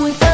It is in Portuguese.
você